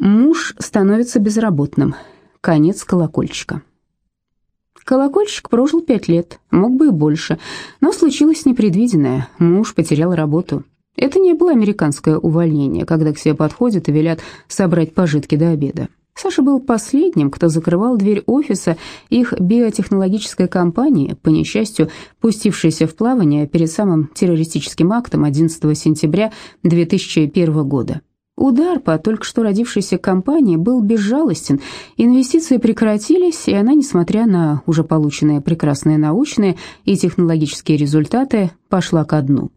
Муж становится безработным. Конец колокольчика. Колокольчик прожил пять лет, мог бы и больше, но случилось непредвиденное. Муж потерял работу. Это не было американское увольнение, когда к себе подходят и велят собрать пожитки до обеда. Саша был последним, кто закрывал дверь офиса их биотехнологической компании, по несчастью, пустившейся в плавание перед самым террористическим актом 11 сентября 2001 года. Удар по только что родившейся компании был безжалостен, инвестиции прекратились, и она, несмотря на уже полученные прекрасные научные и технологические результаты, пошла ко дну.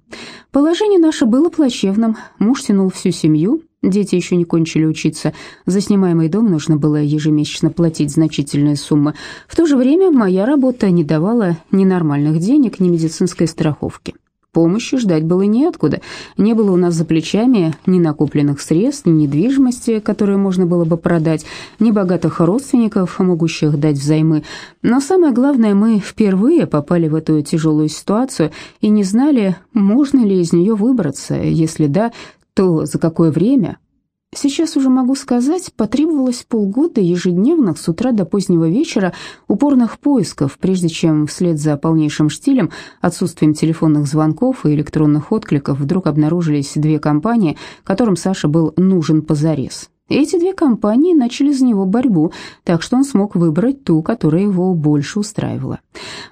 Положение наше было плачевным, муж тянул всю семью, дети еще не кончили учиться, за снимаемый дом нужно было ежемесячно платить значительные суммы. В то же время моя работа не давала ни нормальных денег, ни медицинской страховки. Помощи ждать было неоткуда. Не было у нас за плечами ни накопленных средств, ни недвижимости, которую можно было бы продать, ни богатых родственников, могущих дать взаймы. Но самое главное, мы впервые попали в эту тяжелую ситуацию и не знали, можно ли из нее выбраться. Если да, то за какое время, Сейчас уже могу сказать, потребовалось полгода ежедневных с утра до позднего вечера упорных поисков, прежде чем вслед за полнейшим штилем, отсутствием телефонных звонков и электронных откликов вдруг обнаружились две компании, которым Саша был нужен позарез. Эти две компании начали за него борьбу, так что он смог выбрать ту, которая его больше устраивала.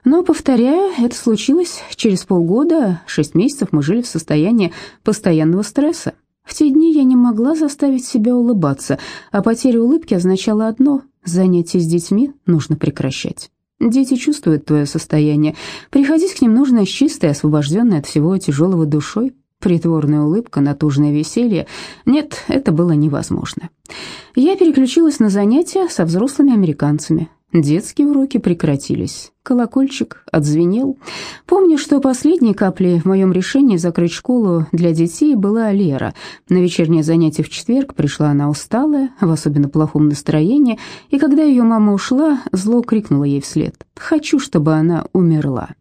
Но, повторяю, это случилось через полгода, шесть месяцев мы жили в состоянии постоянного стресса. В те дни я не могла заставить себя улыбаться, а потеря улыбки означала одно – занятия с детьми нужно прекращать. Дети чувствуют твое состояние. Приходить к ним нужно с чистой, освобожденной от всего тяжелого душой. Притворная улыбка, натужное веселье. Нет, это было невозможно. Я переключилась на занятия со взрослыми американцами. Детские уроки прекратились. Колокольчик отзвенел. Помню, что последней каплей в моем решении закрыть школу для детей была Лера. На вечернее занятие в четверг пришла она усталая, в особенно плохом настроении, и когда ее мама ушла, зло крикнула ей вслед. «Хочу, чтобы она умерла».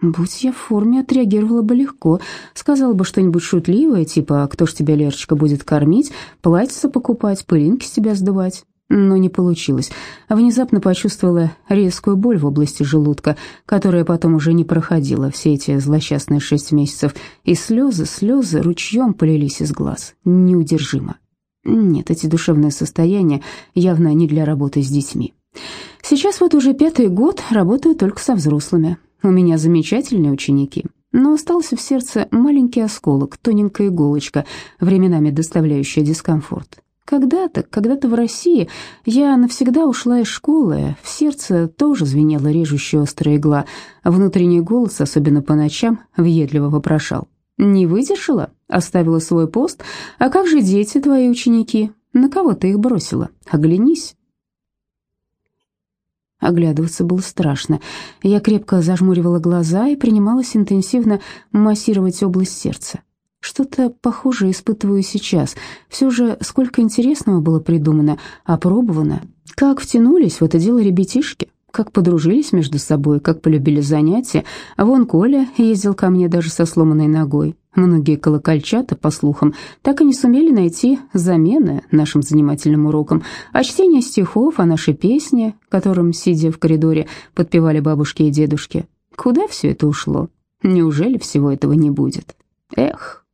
Будь я в форме, отреагировала бы легко. Сказала бы что-нибудь шутливое, типа «Кто ж тебя, Лерочка, будет кормить, платьице покупать, пылинки с тебя сдувать?» Но не получилось. Внезапно почувствовала резкую боль в области желудка, которая потом уже не проходила все эти злосчастные шесть месяцев, и слезы, слезы ручьем полились из глаз, неудержимо. Нет, эти душевные состояния явно не для работы с детьми. Сейчас вот уже пятый год работаю только со взрослыми. У меня замечательные ученики, но остался в сердце маленький осколок, тоненькая иголочка, временами доставляющая дискомфорт. Когда-то, когда-то в России я навсегда ушла из школы, в сердце тоже звенела режущая острая игла, внутренний голос, особенно по ночам, въедливо вопрошал. «Не выдержала? Оставила свой пост? А как же дети твои ученики? На кого ты их бросила? Оглянись». Оглядываться было страшно. Я крепко зажмуривала глаза и принималась интенсивно массировать область сердца. Что-то похожее испытываю сейчас. Все же сколько интересного было придумано, опробовано. Как втянулись в это дело ребятишки, как подружились между собой, как полюбили занятия. А вон Коля ездил ко мне даже со сломанной ногой. Многие колокольчата, по слухам, так и не сумели найти замены нашим занимательным урокам. А чтение стихов, а наши песни, которым, сидя в коридоре, подпевали бабушки и дедушки. Куда все это ушло? Неужели всего этого не будет? Эх...